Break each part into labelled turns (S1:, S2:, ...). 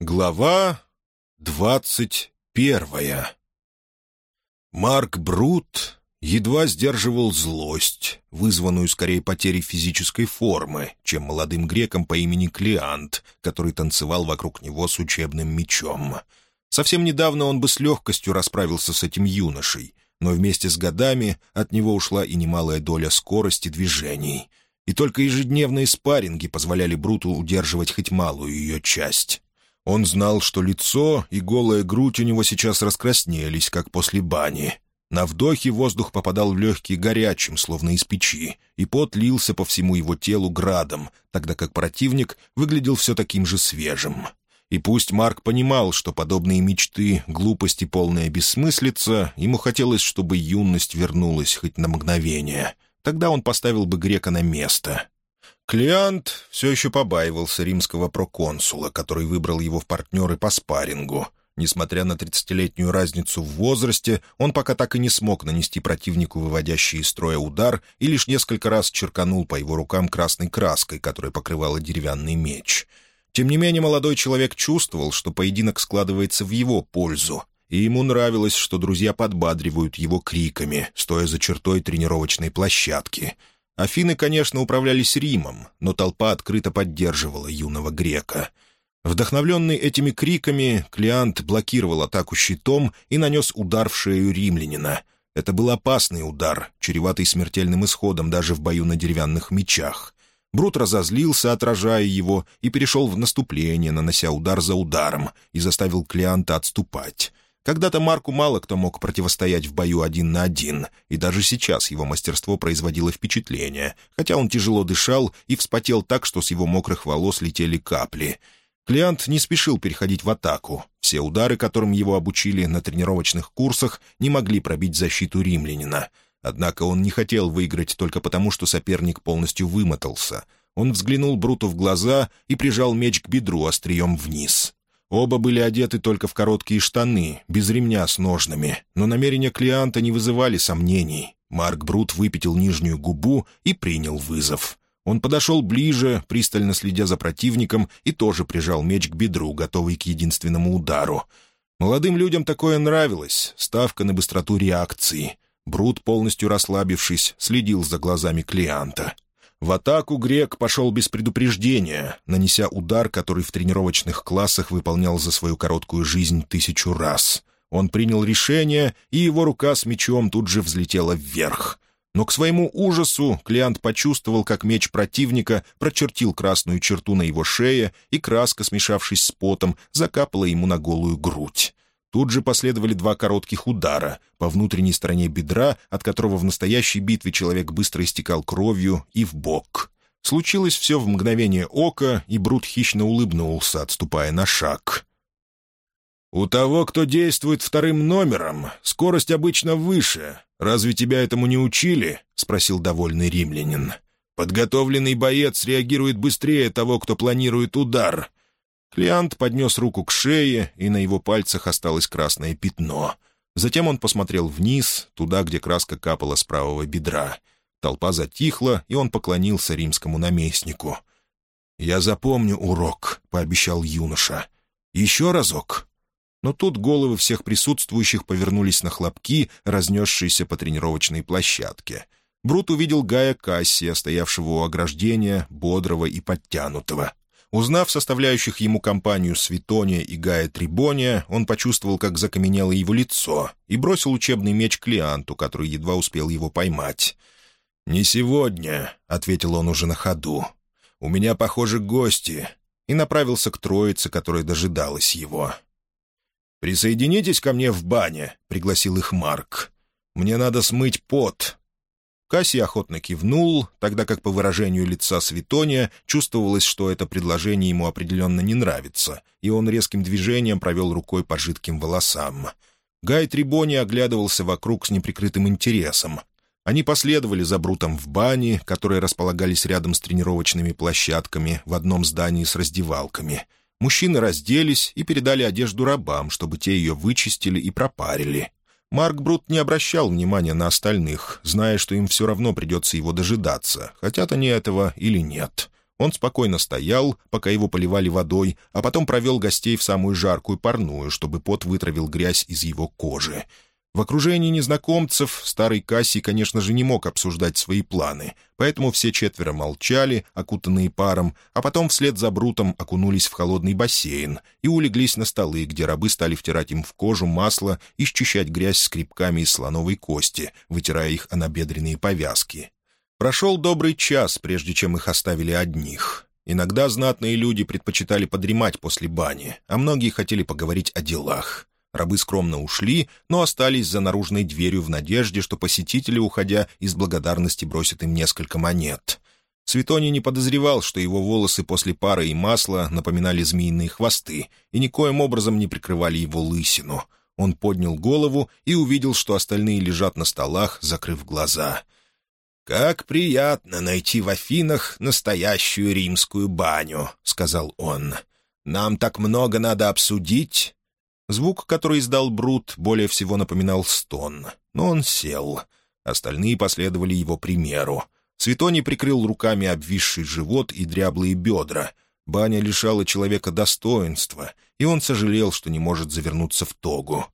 S1: Глава двадцать первая Марк Брут едва сдерживал злость, вызванную скорее потерей физической формы, чем молодым греком по имени Клеант, который танцевал вокруг него с учебным мечом. Совсем недавно он бы с легкостью расправился с этим юношей, но вместе с годами от него ушла и немалая доля скорости движений. И только ежедневные спарринги позволяли Бруту удерживать хоть малую ее часть. Он знал, что лицо и голая грудь у него сейчас раскраснелись, как после бани. На вдохе воздух попадал в легкие горячим, словно из печи, и пот лился по всему его телу градом, тогда как противник выглядел все таким же свежим. И пусть Марк понимал, что подобные мечты, глупости полная бессмыслица, ему хотелось, чтобы юность вернулась хоть на мгновение. Тогда он поставил бы грека на место. Клиант все еще побаивался римского проконсула, который выбрал его в партнеры по спаррингу. Несмотря на тридцатилетнюю разницу в возрасте, он пока так и не смог нанести противнику выводящий из строя удар и лишь несколько раз черканул по его рукам красной краской, которая покрывала деревянный меч. Тем не менее, молодой человек чувствовал, что поединок складывается в его пользу, и ему нравилось, что друзья подбадривают его криками, стоя за чертой тренировочной площадки — Афины, конечно, управлялись Римом, но толпа открыто поддерживала юного грека. Вдохновленный этими криками, Клеант блокировал атаку щитом и нанес удар в шею римлянина. Это был опасный удар, чреватый смертельным исходом даже в бою на деревянных мечах. Брут разозлился, отражая его, и перешел в наступление, нанося удар за ударом, и заставил Клеанта отступать. Когда-то Марку мало кто мог противостоять в бою один на один, и даже сейчас его мастерство производило впечатление, хотя он тяжело дышал и вспотел так, что с его мокрых волос летели капли. Клиант не спешил переходить в атаку. Все удары, которым его обучили на тренировочных курсах, не могли пробить защиту римлянина. Однако он не хотел выиграть только потому, что соперник полностью вымотался. Он взглянул Бруту в глаза и прижал меч к бедру острием вниз. Оба были одеты только в короткие штаны, без ремня с ножными, но намерения клиента не вызывали сомнений. Марк Брут выпятил нижнюю губу и принял вызов. Он подошел ближе, пристально следя за противником, и тоже прижал меч к бедру, готовый к единственному удару. Молодым людям такое нравилось, ставка на быстроту реакции. Брут, полностью расслабившись, следил за глазами клиента. В атаку грек пошел без предупреждения, нанеся удар, который в тренировочных классах выполнял за свою короткую жизнь тысячу раз. Он принял решение, и его рука с мечом тут же взлетела вверх. Но к своему ужасу Клиант почувствовал, как меч противника прочертил красную черту на его шее, и краска, смешавшись с потом, закапала ему на голую грудь. Тут же последовали два коротких удара по внутренней стороне бедра, от которого в настоящей битве человек быстро истекал кровью, и в бок. Случилось все в мгновение ока, и Брут хищно улыбнулся, отступая на шаг. «У того, кто действует вторым номером, скорость обычно выше. Разве тебя этому не учили?» — спросил довольный римлянин. «Подготовленный боец реагирует быстрее того, кто планирует удар. Клиант поднес руку к шее, и на его пальцах осталось красное пятно. Затем он посмотрел вниз, туда, где краска капала с правого бедра. Толпа затихла, и он поклонился римскому наместнику. «Я запомню урок», — пообещал юноша. «Еще разок». Но тут головы всех присутствующих повернулись на хлопки, разнесшиеся по тренировочной площадке. Брут увидел Гая Кассия, стоявшего у ограждения, бодрого и подтянутого. Узнав составляющих ему компанию Светония и Гая Трибония, он почувствовал, как закаменело его лицо, и бросил учебный меч Клианту, который едва успел его поймать. «Не сегодня», — ответил он уже на ходу. «У меня, похоже, гости», и направился к троице, которая дожидалась его. «Присоединитесь ко мне в бане», — пригласил их Марк. «Мне надо смыть пот, Кассий охотно кивнул, тогда как по выражению лица Светония чувствовалось, что это предложение ему определенно не нравится, и он резким движением провел рукой по жидким волосам. Гай Трибони оглядывался вокруг с неприкрытым интересом. Они последовали за Брутом в бане, которые располагались рядом с тренировочными площадками в одном здании с раздевалками. Мужчины разделись и передали одежду рабам, чтобы те ее вычистили и пропарили. Марк Брут не обращал внимания на остальных, зная, что им все равно придется его дожидаться, хотят они этого или нет. Он спокойно стоял, пока его поливали водой, а потом провел гостей в самую жаркую парную, чтобы пот вытравил грязь из его кожи. В окружении незнакомцев старый Кассий, конечно же, не мог обсуждать свои планы, поэтому все четверо молчали, окутанные паром, а потом вслед за Брутом окунулись в холодный бассейн и улеглись на столы, где рабы стали втирать им в кожу масло и счищать грязь скребками из слоновой кости, вытирая их о набедренные повязки. Прошел добрый час, прежде чем их оставили одних. Иногда знатные люди предпочитали подремать после бани, а многие хотели поговорить о делах. Рабы скромно ушли, но остались за наружной дверью в надежде, что посетители, уходя, из благодарности бросят им несколько монет. Светоний не подозревал, что его волосы после пары и масла напоминали змеиные хвосты и никоим образом не прикрывали его лысину. Он поднял голову и увидел, что остальные лежат на столах, закрыв глаза. «Как приятно найти в Афинах настоящую римскую баню», — сказал он. «Нам так много надо обсудить, Звук, который издал Брут, более всего напоминал стон, но он сел. Остальные последовали его примеру. Светоний прикрыл руками обвисший живот и дряблые бедра. Баня лишала человека достоинства, и он сожалел, что не может завернуться в тогу.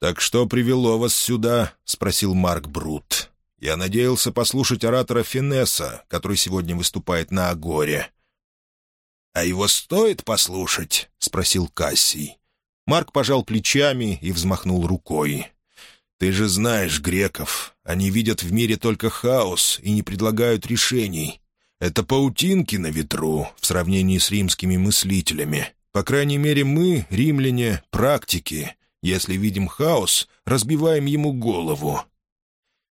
S1: «Так что привело вас сюда?» — спросил Марк Брут. «Я надеялся послушать оратора Финесса, который сегодня выступает на Агоре. «А его стоит послушать?» — спросил Кассий. Марк пожал плечами и взмахнул рукой. «Ты же знаешь греков. Они видят в мире только хаос и не предлагают решений. Это паутинки на ветру в сравнении с римскими мыслителями. По крайней мере, мы, римляне, практики. Если видим хаос, разбиваем ему голову».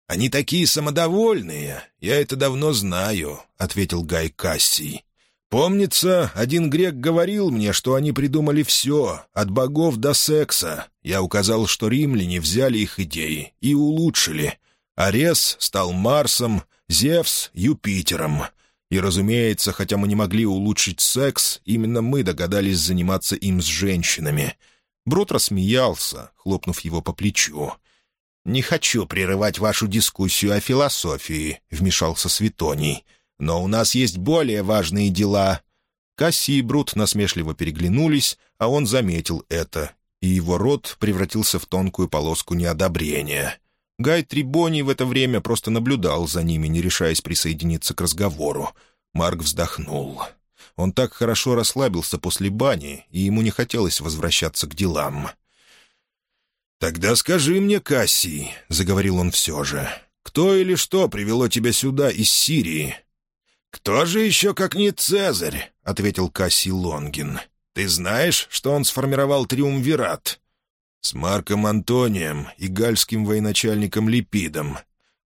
S1: «Они такие самодовольные, я это давно знаю», — ответил Гай Кассий. Помнится, один грек говорил мне, что они придумали все, от богов до секса. Я указал, что римляне взяли их идеи и улучшили. Арес стал Марсом, Зевс — Юпитером. И, разумеется, хотя мы не могли улучшить секс, именно мы догадались заниматься им с женщинами. Брут рассмеялся, хлопнув его по плечу. «Не хочу прерывать вашу дискуссию о философии», — вмешался Светоний. Но у нас есть более важные дела». Касси и Брут насмешливо переглянулись, а он заметил это, и его рот превратился в тонкую полоску неодобрения. Гай Трибони в это время просто наблюдал за ними, не решаясь присоединиться к разговору. Марк вздохнул. Он так хорошо расслабился после бани, и ему не хотелось возвращаться к делам. «Тогда скажи мне, Кассий», — заговорил он все же, — «кто или что привело тебя сюда из Сирии?» «Кто же еще, как не Цезарь?» — ответил Кассий Лонгин. «Ты знаешь, что он сформировал триумвират?» «С Марком Антонием и гальским военачальником Липидом».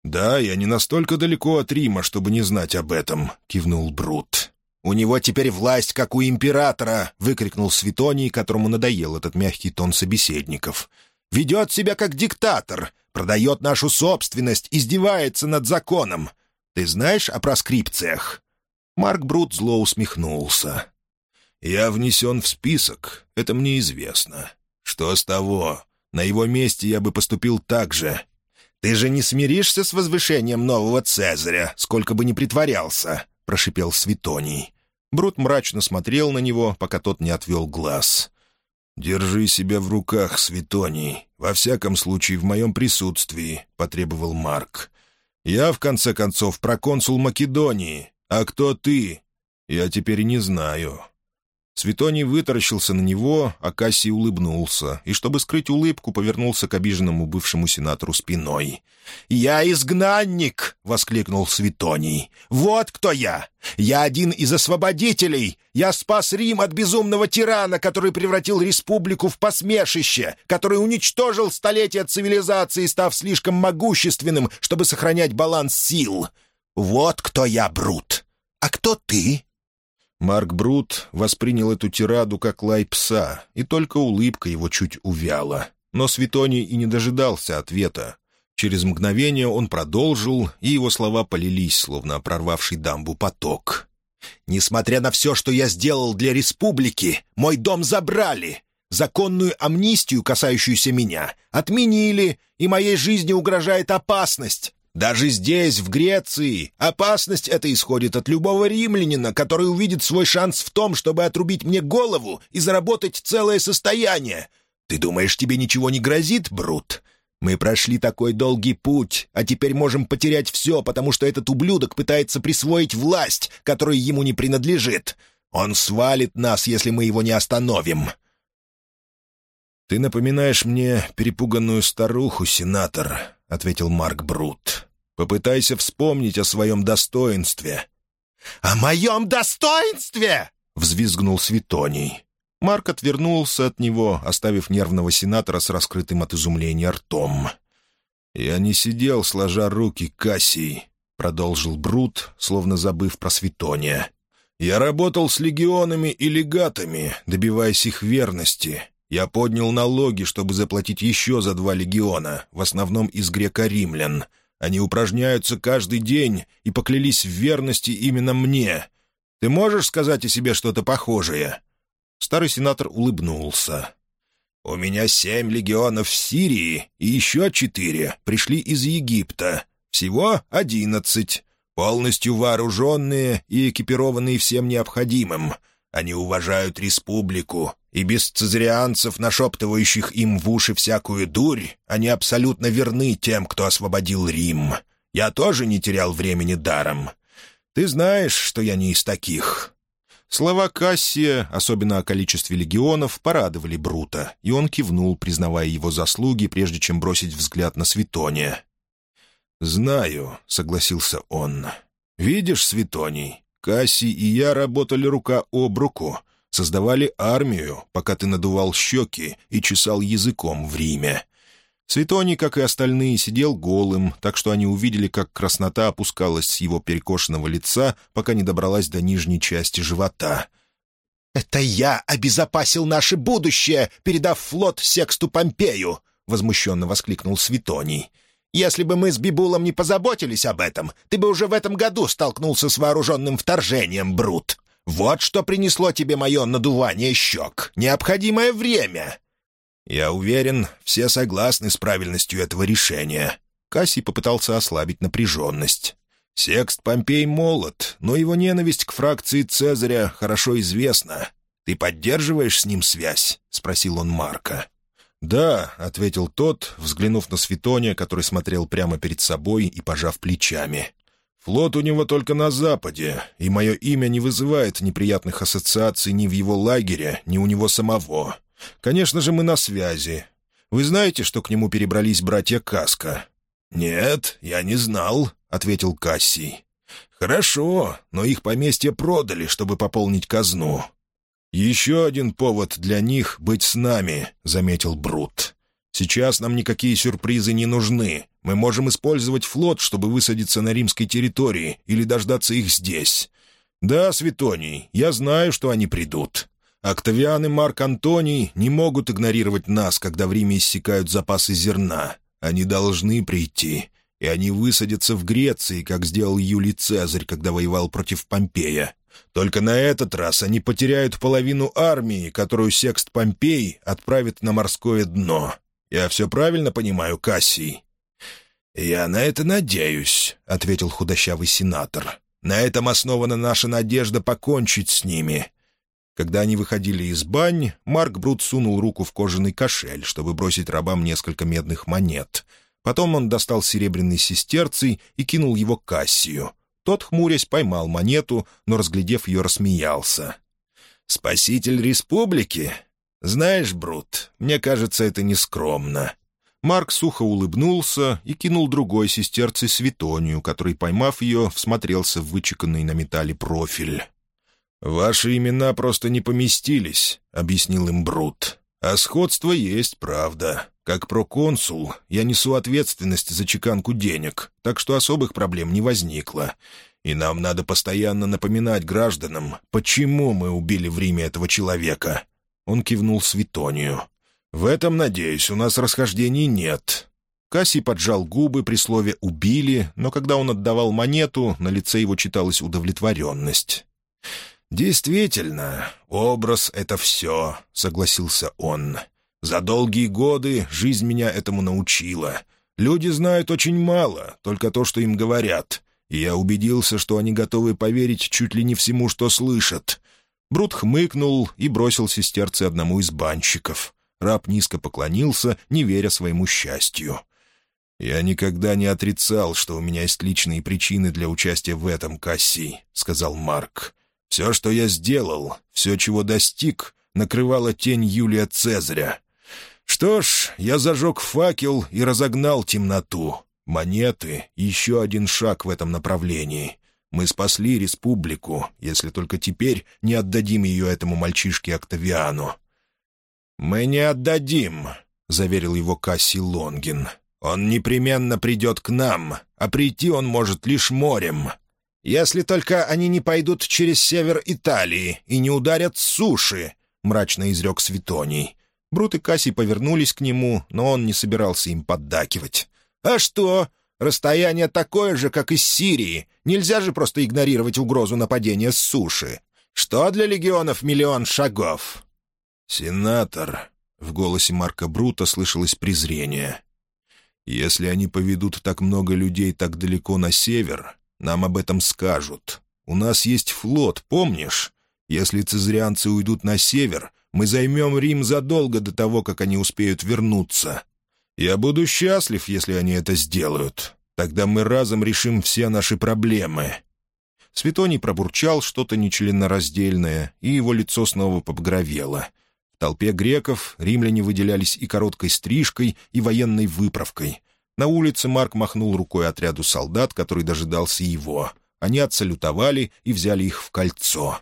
S1: «Да, я не настолько далеко от Рима, чтобы не знать об этом», — кивнул Брут. «У него теперь власть, как у императора!» — выкрикнул Светоний, которому надоел этот мягкий тон собеседников. «Ведет себя как диктатор, продает нашу собственность, издевается над законом. Ты знаешь о проскрипциях?» Марк Брут зло усмехнулся. «Я внесен в список, это мне известно. Что с того? На его месте я бы поступил так же. Ты же не смиришься с возвышением нового Цезаря, сколько бы ни притворялся», — прошипел Светоний. Брут мрачно смотрел на него, пока тот не отвел глаз. «Держи себя в руках, Светоний, во всяком случае в моем присутствии», — потребовал Марк. Я, в конце концов, проконсул Македонии. А кто ты? Я теперь не знаю». Светоний вытаращился на него, а Кассий улыбнулся, и, чтобы скрыть улыбку, повернулся к обиженному бывшему сенатору спиной. «Я изгнанник!» — воскликнул Светоний. «Вот кто я! Я один из освободителей! Я спас Рим от безумного тирана, который превратил республику в посмешище, который уничтожил столетия цивилизации, став слишком могущественным, чтобы сохранять баланс сил! Вот кто я, Брут! А кто ты?» Марк Брут воспринял эту тираду как лай пса, и только улыбка его чуть увяла. Но Светоний и не дожидался ответа. Через мгновение он продолжил, и его слова полились, словно прорвавший дамбу поток. «Несмотря на все, что я сделал для республики, мой дом забрали. Законную амнистию, касающуюся меня, отменили, и моей жизни угрожает опасность. Даже здесь, в Греции, опасность эта исходит от любого римлянина, который увидит свой шанс в том, чтобы отрубить мне голову и заработать целое состояние. Ты думаешь, тебе ничего не грозит, Брут? Мы прошли такой долгий путь, а теперь можем потерять все, потому что этот ублюдок пытается присвоить власть, которая ему не принадлежит. Он свалит нас, если мы его не остановим».
S2: «Ты напоминаешь мне перепуганную старуху, сенатор», — ответил Марк Брут. «Попытайся вспомнить о своем достоинстве».
S1: «О моем достоинстве!» — взвизгнул Светоний.
S2: Марк отвернулся от него, оставив нервного сенатора с раскрытым от изумления ртом. «Я не сидел, сложа руки, Кассий», — продолжил Брут, словно забыв про Светония. «Я работал с легионами и легатами, добиваясь их верности. Я поднял налоги, чтобы заплатить еще за два легиона, в основном из греко-римлян. Они упражняются каждый день и поклялись в верности именно мне. Ты можешь сказать о себе что-то похожее?» Старый сенатор улыбнулся. «У меня семь легионов в Сирии, и еще четыре пришли из Египта. Всего одиннадцать. Полностью вооруженные и экипированные всем необходимым. Они уважают республику, и без цезарианцев, нашептывающих им в уши всякую дурь, они абсолютно верны тем, кто освободил Рим. Я тоже не терял времени даром. Ты знаешь, что я не из таких. Слова Кассия, особенно о количестве легионов, порадовали Брута, и он кивнул, признавая его заслуги, прежде чем бросить взгляд на Светония. «Знаю», — согласился он. «Видишь, Светоний, Кассий и я работали рука об руку, создавали армию, пока ты надувал щеки и чесал языком в Риме. Светоний, как и остальные, сидел голым, так что они увидели, как краснота опускалась с его перекошенного лица, пока не добралась до нижней части живота.
S1: «Это я обезопасил наше будущее, передав флот Сексту Помпею!» — возмущенно воскликнул Светоний. «Если бы мы с Бибулом не позаботились об этом, ты бы уже в этом году столкнулся с вооруженным вторжением, Брут. Вот что принесло тебе мое надувание щек. Необходимое время!»
S2: «Я уверен, все согласны с правильностью этого решения». Кассий попытался ослабить напряженность. «Секст Помпей молод, но его ненависть к фракции Цезаря хорошо известна. Ты поддерживаешь с ним связь?» — спросил он Марка. «Да», — ответил тот, взглянув на Светония, который смотрел прямо перед собой и пожав плечами. «Флот у него только на западе, и мое имя не вызывает неприятных ассоциаций ни в его лагере, ни у него самого. Конечно же, мы на связи. Вы знаете, что к нему перебрались братья Каска?» «Нет, я не знал», — ответил Кассий. «Хорошо, но их поместье продали, чтобы пополнить казну». «Еще один повод для них быть с нами», — заметил Брут. «Сейчас нам никакие сюрпризы не нужны. Мы можем использовать флот, чтобы высадиться на римской территории или дождаться их здесь. Да, Светоний, я знаю, что они придут. Октавиан и Марк Антоний не могут игнорировать нас, когда в Риме иссякают запасы зерна. Они должны прийти, и они высадятся в Греции, как сделал Юлий Цезарь, когда воевал против Помпея. Только на этот раз они потеряют половину армии, которую Секст Помпей отправит на морское дно. Я все правильно понимаю, Кассий?» «Я на это надеюсь», — ответил худощавый сенатор. «На этом основана наша надежда покончить с ними. Когда они выходили из бань, Марк Брут сунул руку в кожаный кошель, чтобы бросить рабам несколько медных монет. Потом он достал серебряный сестерций и кинул его Кассию. Тот, хмурясь, поймал монету, но, разглядев ее, рассмеялся. «Спаситель республики? Знаешь, Брут, мне кажется, это нескромно». Марк сухо улыбнулся и кинул другой сестерцей Светонию, который, поймав ее, всмотрелся в вычеканный на металле профиль. «Ваши имена просто не поместились», — объяснил им Брут. «А сходство есть, правда. Как проконсул я несу ответственность за чеканку денег, так что особых проблем не возникло. И нам надо постоянно напоминать гражданам, почему мы убили в Риме этого человека». Он кивнул Светонию. «В этом, надеюсь, у нас расхождений нет». Кассий поджал губы при слове «убили», но когда он отдавал монету, на лице его читалась удовлетворенность. «Действительно, образ — это все», — согласился он. «За долгие годы жизнь меня этому научила.
S1: Люди знают очень мало, только то, что им говорят. И я убедился, что они готовы поверить чуть ли не всему, что слышат. Брут хмыкнул и бросил сестерце одному из банщиков. Раб низко поклонился, не веря своему счастью. «Я никогда не отрицал, что у меня есть личные причины для участия в этом, Касси», — сказал Марк. «Все, что я сделал, все, чего достиг, накрывала тень Юлия Цезаря. Что ж, я зажег факел и разогнал темноту. Монеты — еще один шаг в этом направлении. Мы спасли республику, если только теперь не отдадим ее этому мальчишке Октавиану». «Мы не отдадим», — заверил его Касси Лонгин. «Он непременно придет к нам, а прийти он может лишь морем. Если только они не пойдут через север Италии и не ударят суши», — мрачно изрек Светоний. Брут и Касси повернулись к нему, но он не собирался им поддакивать. «А что? Расстояние такое же, как из Сирии. Нельзя же просто игнорировать угрозу нападения с суши. Что для легионов миллион шагов?» «Сенатор», — в голосе Марка Брута слышалось презрение. «Если они поведут так много людей так далеко на север, нам об этом скажут. У нас есть флот, помнишь? Если цезарианцы уйдут на север, мы займем Рим задолго до того, как они успеют вернуться. Я буду счастлив, если они это сделают. Тогда мы разом решим все наши проблемы». Светоний пробурчал что-то нечленораздельное, и его лицо снова побагровело. В толпе греков римляне выделялись и короткой стрижкой, и военной выправкой. На улице Марк махнул рукой отряду солдат, который дожидался его. Они отсалютовали и взяли их в кольцо.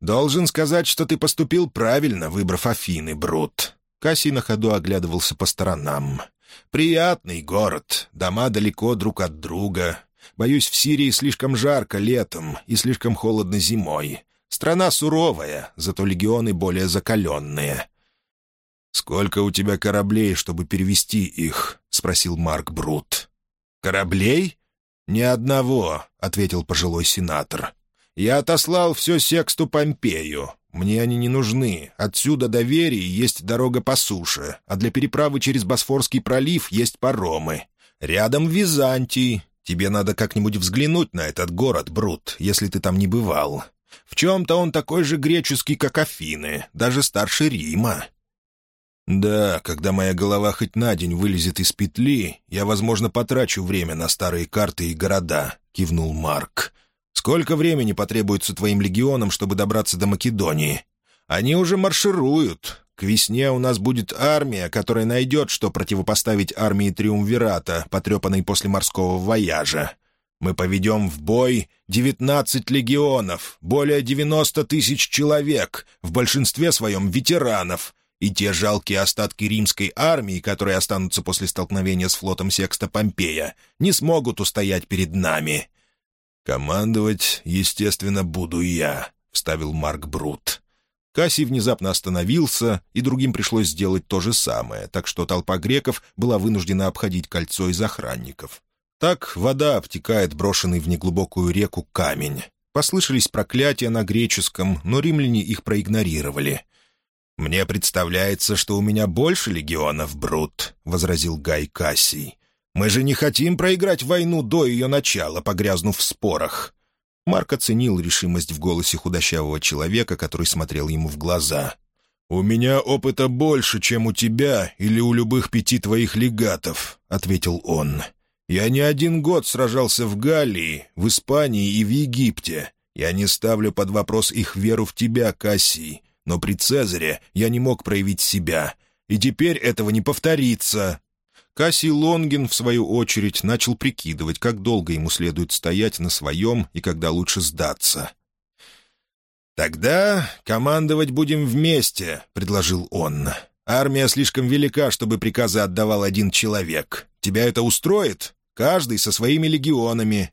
S1: «Должен сказать, что ты поступил правильно, выбрав Афины, Брут». Кассий на ходу оглядывался по сторонам. «Приятный город, дома далеко друг от друга. Боюсь, в Сирии слишком жарко летом и слишком холодно зимой. Страна суровая, зато легионы более закаленные». «Сколько у тебя кораблей, чтобы перевести их?» — спросил Марк Брут. «Кораблей?» «Ни одного», — ответил пожилой сенатор. Я отослал все Сексту Помпею. Мне они не нужны. Отсюда до Верии есть дорога по суше, а для переправы через Босфорский пролив есть паромы. Рядом Византий. Тебе надо как-нибудь взглянуть на этот город, Брут, если ты там не бывал. В чем-то он такой же греческий, как Афины, даже старше Рима. «Да, когда моя голова хоть на день вылезет из петли, я, возможно, потрачу время на старые карты и города», — кивнул Марк. Сколько времени потребуется твоим легионам, чтобы добраться до Македонии? Они уже маршируют. К весне у нас будет армия, которая найдет, что противопоставить армии Триумвирата, потрепанной после морского вояжа. Мы поведем в бой девятнадцать легионов, более девяносто тысяч человек, в большинстве своем ветеранов, и те жалкие остатки римской армии, которые останутся после столкновения с флотом Секста Помпея, не смогут устоять перед нами. «Командовать, естественно, буду я», — вставил Марк Брут. Кассий внезапно остановился, и другим пришлось сделать то же самое, так что толпа греков была вынуждена обходить кольцо из охранников. Так вода обтекает брошенный в неглубокую реку камень. Послышались проклятия на греческом, но римляне их проигнорировали. «Мне представляется, что у меня больше легионов, Брут», — возразил Гай Кассий. Мы же не хотим проиграть войну до ее начала, погрязнув в спорах». Марк оценил решимость в голосе худощавого человека, который смотрел ему в глаза. «У меня опыта больше, чем у тебя или у любых пяти твоих легатов», — ответил он. «Я не один год сражался в Галлии, в Испании и в Египте. Я не ставлю под вопрос их веру в тебя, Кассий, но при Цезаре я не мог проявить себя. И теперь этого не повторится. Кассий Лонгин, в свою очередь, начал прикидывать, как долго ему следует стоять на своем и когда лучше сдаться. «Тогда командовать будем вместе», — предложил он. «Армия слишком велика, чтобы приказы отдавал один человек. Тебя это устроит? Каждый со своими легионами».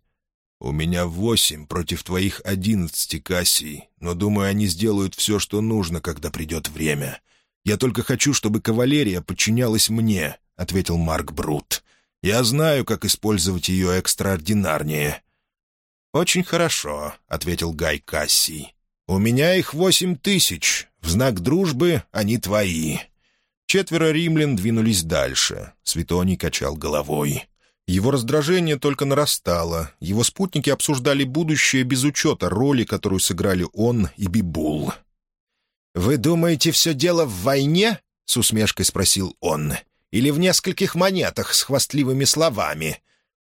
S1: «У меня восемь против твоих одиннадцати, Кассий, но, думаю, они сделают все, что нужно, когда придет время. Я только хочу, чтобы кавалерия подчинялась мне, — ответил Марк Брут. «Я знаю, как использовать ее экстраординарнее». «Очень хорошо», — ответил Гай Кассий. «У меня их восемь тысяч. В знак дружбы они твои. Четверо римлян двинулись дальше. Светоний качал головой. Его раздражение только нарастало. Его спутники обсуждали будущее без учета роли, которую сыграли он и Бибул.
S2: «Вы думаете, все дело в войне?» — с усмешкой спросил он. «Или в нескольких монетах с хвастливыми словами?»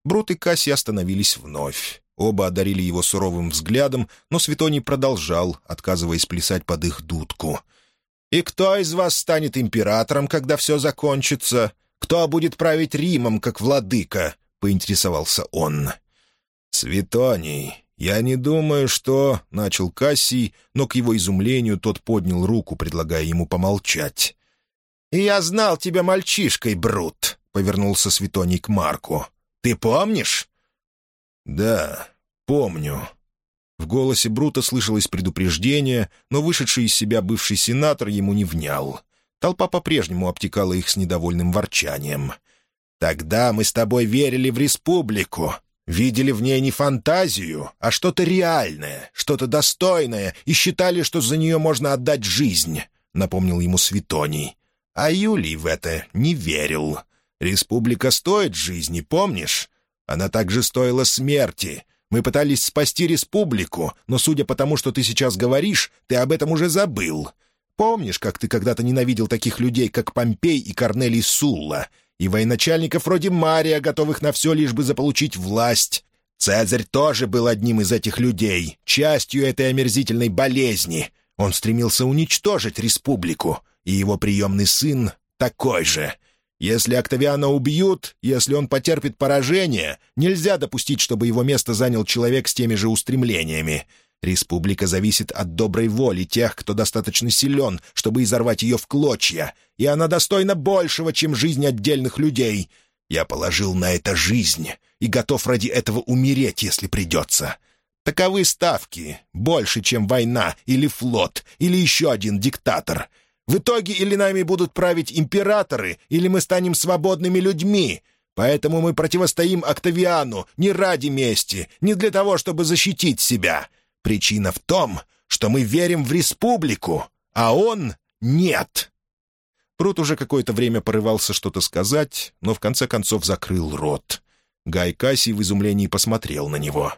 S1: Брут и Касси остановились вновь. Оба одарили его суровым взглядом, но Светоний продолжал, отказываясь плясать под их дудку.
S2: «И кто из вас станет императором, когда все закончится? Кто будет править Римом, как владыка?» — поинтересовался он.
S1: «Светоний, я не думаю, что...» — начал Кассий, но к его изумлению тот поднял руку, предлагая ему помолчать.
S2: «И я знал тебя мальчишкой, Брут», — повернулся Светоний к Марку. «Ты помнишь?»
S1: «Да, помню». В голосе Брута слышалось предупреждение, но вышедший из себя бывший сенатор ему не внял. Толпа по-прежнему обтекала их с недовольным ворчанием.
S2: «Тогда мы с тобой верили в республику, видели в ней не фантазию, а что-то реальное, что-то достойное, и считали, что за нее можно отдать жизнь», — напомнил ему Светоний. А Юлий в это не верил. «Республика стоит жизни, помнишь? Она также стоила смерти. Мы пытались спасти республику, но, судя по тому, что ты сейчас говоришь, ты об этом уже забыл. Помнишь, как ты когда-то ненавидел таких людей, как Помпей и Корнелий Сулла, и военачальников вроде Мария, готовых на все, лишь бы заполучить власть? Цезарь тоже был одним из этих людей, частью этой омерзительной болезни. Он стремился уничтожить республику, и его приемный сын такой же. Если Октавиана убьют, если он потерпит поражение, нельзя допустить, чтобы его место занял человек с теми же устремлениями. Республика зависит от доброй воли тех, кто достаточно силен, чтобы изорвать ее в клочья, и она достойна большего, чем жизнь отдельных людей. Я положил на это жизнь и готов ради этого умереть, если придется. Таковы ставки, больше, чем война или флот, или еще один диктатор. В итоге или нами будут править императоры, или мы станем свободными людьми. Поэтому мы противостоим Октавиану не ради мести, не для того, чтобы защитить себя. Причина в том, что мы верим в республику, а он — нет».
S1: Прут уже какое-то время порывался что-то сказать, но в конце концов закрыл рот. Гай Кассий в изумлении посмотрел на него.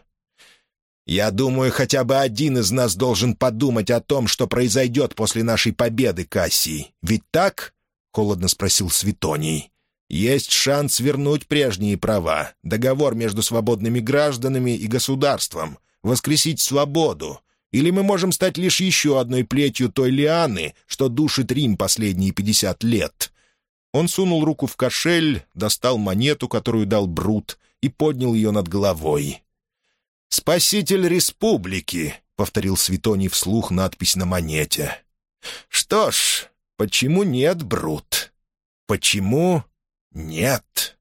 S2: «Я думаю, хотя бы один из нас должен подумать о том, что произойдет после нашей победы, Кассий. Ведь так?» — холодно спросил Светоний. «Есть шанс вернуть прежние права, договор между свободными гражданами и государством, воскресить свободу. Или мы можем стать лишь еще одной плетью той лианы, что душит Рим последние пятьдесят лет».
S1: Он сунул руку в кошель, достал монету, которую дал Брут, и поднял ее над головой.
S2: «Спаситель республики», — повторил Светоний вслух надпись на монете. «Что ж, почему нет, Брут? Почему нет?»